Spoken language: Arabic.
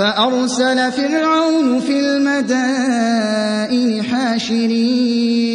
فأرسل فرعون في المدائن حاشرين.